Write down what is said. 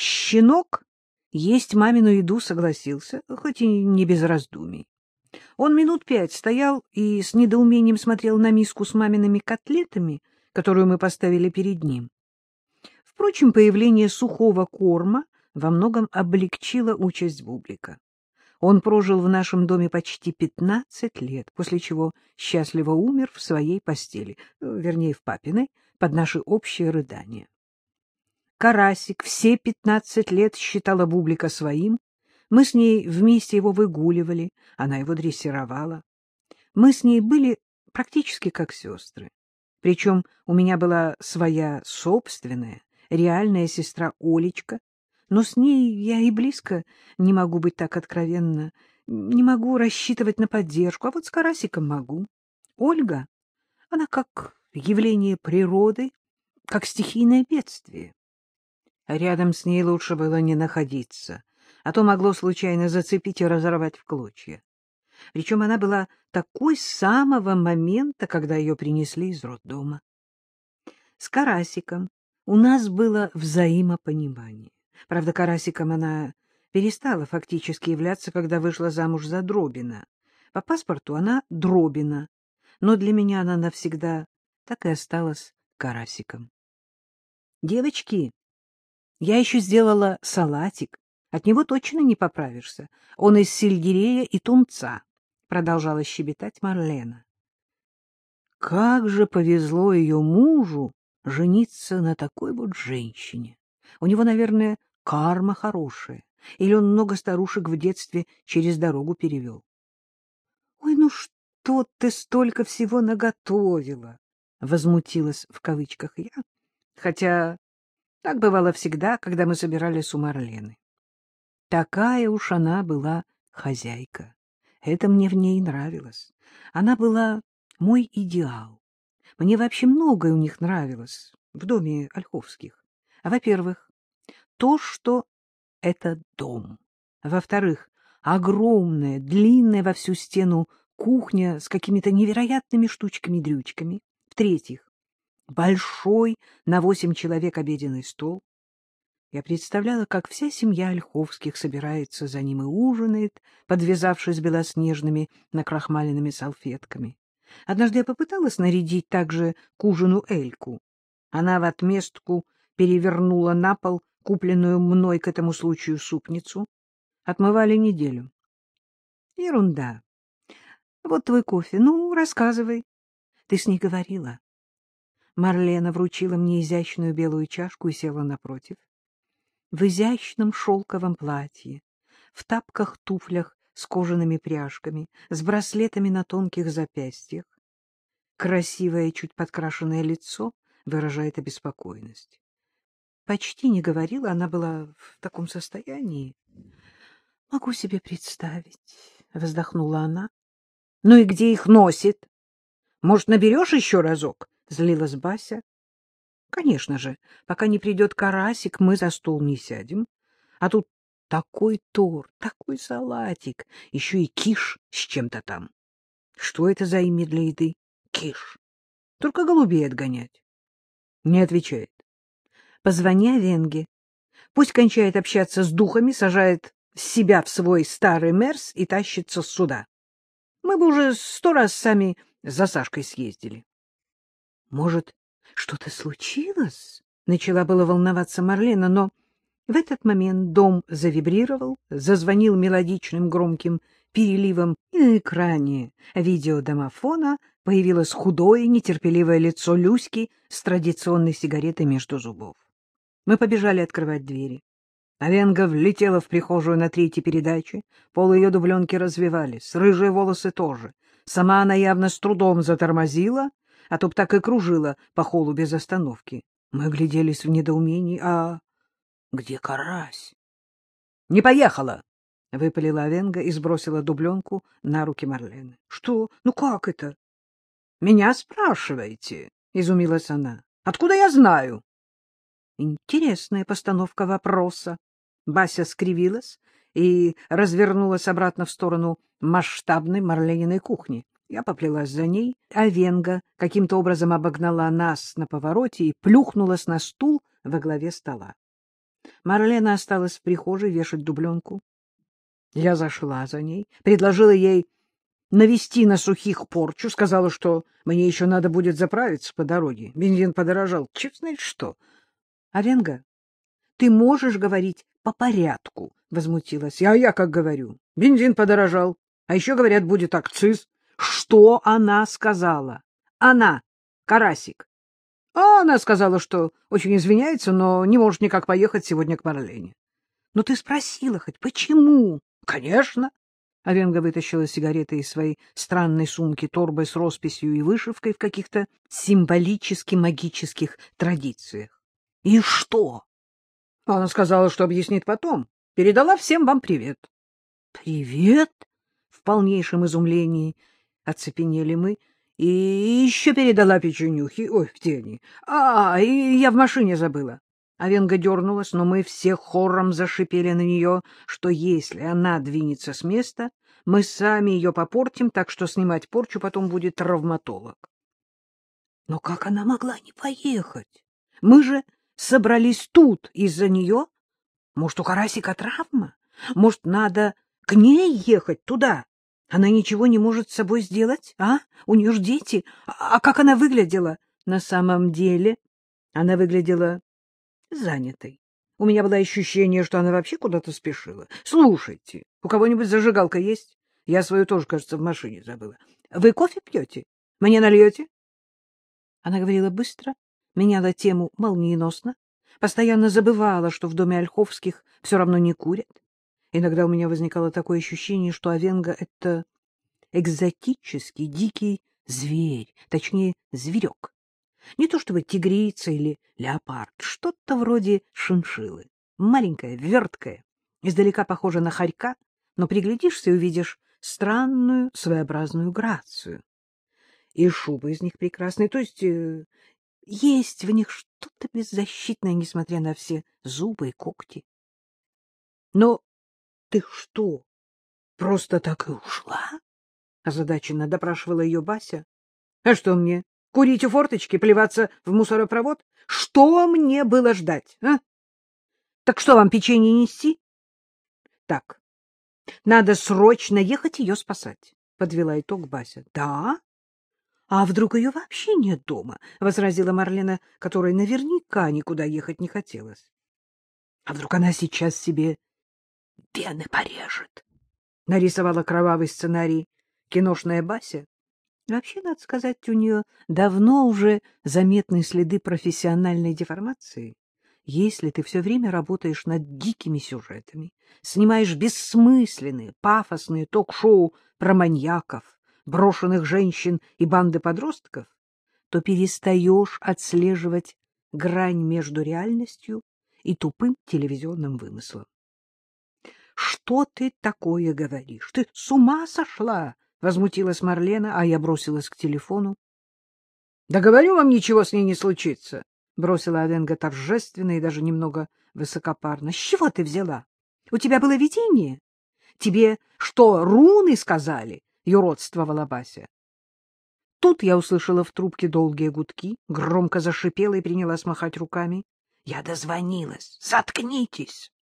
Щенок есть мамину еду согласился, хоть и не без раздумий. Он минут пять стоял и с недоумением смотрел на миску с мамиными котлетами, которую мы поставили перед ним. Впрочем, появление сухого корма во многом облегчило участь Бублика. Он прожил в нашем доме почти пятнадцать лет, после чего счастливо умер в своей постели, вернее, в папиной, под наши общие рыдания. Карасик все пятнадцать лет считала Бублика своим. Мы с ней вместе его выгуливали, она его дрессировала. Мы с ней были практически как сестры. Причем у меня была своя собственная, реальная сестра Олечка, но с ней я и близко не могу быть так откровенна, не могу рассчитывать на поддержку, а вот с Карасиком могу. Ольга, она как явление природы, как стихийное бедствие. Рядом с ней лучше было не находиться, а то могло случайно зацепить и разорвать в клочья. Причем она была такой с самого момента, когда ее принесли из роддома. С Карасиком у нас было взаимопонимание. Правда, Карасиком она перестала фактически являться, когда вышла замуж за Дробина. По паспорту она Дробина, но для меня она навсегда так и осталась Карасиком. Девочки, я еще сделала салатик. От него точно не поправишься. Он из сельдерея и тунца, — продолжала щебетать Марлена. Как же повезло ее мужу жениться на такой вот женщине. У него, наверное, карма хорошая. Или он много старушек в детстве через дорогу перевел. — Ой, ну что ты столько всего наготовила? — возмутилась в кавычках я, хотя так бывало всегда, когда мы собирались у Марлены. Такая уж она была хозяйка. Это мне в ней нравилось. Она была мой идеал. Мне вообще многое у них нравилось в доме Ольховских. Во-первых, то, что это дом. Во-вторых, огромная, длинная во всю стену кухня с какими-то невероятными штучками-дрючками. В-третьих, большой на восемь человек обеденный стол. Я представляла, как вся семья Ольховских собирается за ним и ужинает, подвязавшись белоснежными накрахмаленными салфетками. Однажды я попыталась нарядить также к ужину Эльку. Она в отместку перевернула на пол купленную мной к этому случаю супницу. Отмывали неделю. Ерунда. Вот твой кофе. Ну, рассказывай. Ты с ней говорила. Марлена вручила мне изящную белую чашку и села напротив. В изящном шелковом платье, в тапках-туфлях с кожаными пряжками, с браслетами на тонких запястьях. Красивое, чуть подкрашенное лицо выражает обеспокоенность. Почти не говорила, она была в таком состоянии. — Могу себе представить, — вздохнула она. — Ну и где их носит? Может, наберешь еще разок? — злилась Бася. — Конечно же, пока не придет карасик, мы за стол не сядем. А тут такой торт, такой салатик, еще и киш с чем-то там. Что это за имя для еды? Киш. Только голубей отгонять. Не отвечает. Позвони Венге. Пусть кончает общаться с духами, сажает себя в свой старый мерс и тащится сюда. Мы бы уже сто раз сами за Сашкой съездили. Может, что-то случилось? Начала было волноваться Марлена, но в этот момент дом завибрировал, зазвонил мелодичным громким переливом, и на экране видеодомофона появилось худое, нетерпеливое лицо Люськи с традиционной сигаретой между зубов. Мы побежали открывать двери. Авенга влетела в прихожую на третьей передаче, полы ее дубленки развивались, рыжие волосы тоже. Сама она явно с трудом затормозила, а то б так и кружила по холу без остановки. Мы гляделись в недоумении. А где карась? — Не поехала! — выпалила Овенга и сбросила дубленку на руки Марлены. — Что? Ну как это? — Меня спрашиваете? — изумилась она. — Откуда я знаю? — Интересная постановка вопроса. Бася скривилась и развернулась обратно в сторону масштабной Марлениной кухни. Я поплелась за ней, а Венга каким-то образом обогнала нас на повороте и плюхнулась на стул во главе стола. Марлена осталась в прихожей вешать дубленку. Я зашла за ней, предложила ей навести на сухих порчу, сказала, что мне еще надо будет заправиться по дороге. Бензин подорожал. Черт знает что. — Аренга, ты можешь говорить по порядку, — возмутилась я. — А я как говорю? Бензин подорожал. А еще, говорят, будет акциз. Что она сказала? Она, Карасик. А она сказала, что очень извиняется, но не может никак поехать сегодня к Марлене. Но ты спросила хоть, почему? Конечно. Авенга вытащила сигареты из своей странной сумки торбой с росписью и вышивкой в каких-то символически-магических традициях. — И что? Она сказала, что объяснит потом. Передала всем вам привет. — Привет? — в полнейшем изумлении оцепенели мы. И еще передала печенюхи. Ой, где они? А, и я в машине забыла. Авенга дернулась, но мы все хором зашипели на нее, что если она двинется с места, мы сами ее попортим, так что снимать порчу потом будет травматолог. Но как она могла не поехать? Мы же собрались тут из-за нее. Может, у Карасика травма? Может, надо к ней ехать туда? Она ничего не может с собой сделать, а? У нее ж дети. А, а как она выглядела? На самом деле она выглядела занятой. У меня было ощущение, что она вообще куда-то спешила. Слушайте, у кого-нибудь зажигалка есть? Я свою тоже, кажется, в машине забыла. Вы кофе пьете? Мне нальете? Она говорила быстро, меняла тему молниеносно, постоянно забывала, что в доме Ольховских все равно не курят. Иногда у меня возникало такое ощущение, что Овенга — это экзотический, дикий зверь, точнее, зверек. Не то чтобы тигрица или леопард, что-то вроде шиншилы. Маленькая, верткая, издалека похожа на хорька, но приглядишься и увидишь странную, своеобразную грацию. И шубы из них прекрасные, то есть э, есть в них что-то беззащитное, несмотря на все зубы и когти. Но ты что, просто так и ушла? Озадаченно допрашивала ее Бася. — А что мне, курить у форточки, плеваться в мусоропровод? Что мне было ждать, а? Так что вам печенье нести? — Так, надо срочно ехать ее спасать, — подвела итог Бася. — Да? А вдруг ее вообще нет дома? — возразила Марлена, которой наверняка никуда ехать не хотелось. — А вдруг она сейчас себе вены порежет. Нарисовала кровавый сценарий киношная Бася. Вообще, надо сказать, у нее давно уже заметны следы профессиональной деформации. Если ты все время работаешь над дикими сюжетами, снимаешь бессмысленные, пафосные ток-шоу про маньяков, брошенных женщин и банды подростков, то перестаешь отслеживать грань между реальностью и тупым телевизионным вымыслом. Что ты такое говоришь? Ты с ума сошла? — возмутилась Марлена, а я бросилась к телефону. — Да говорю вам, ничего с ней не случится, — бросила Авенга торжественно и даже немного высокопарно. — С чего ты взяла? У тебя было видение? Тебе что, руны сказали? — юродствовала Бася. Тут я услышала в трубке долгие гудки, громко зашипела и принялась махать руками. Я дозвонилась. Заткнитесь!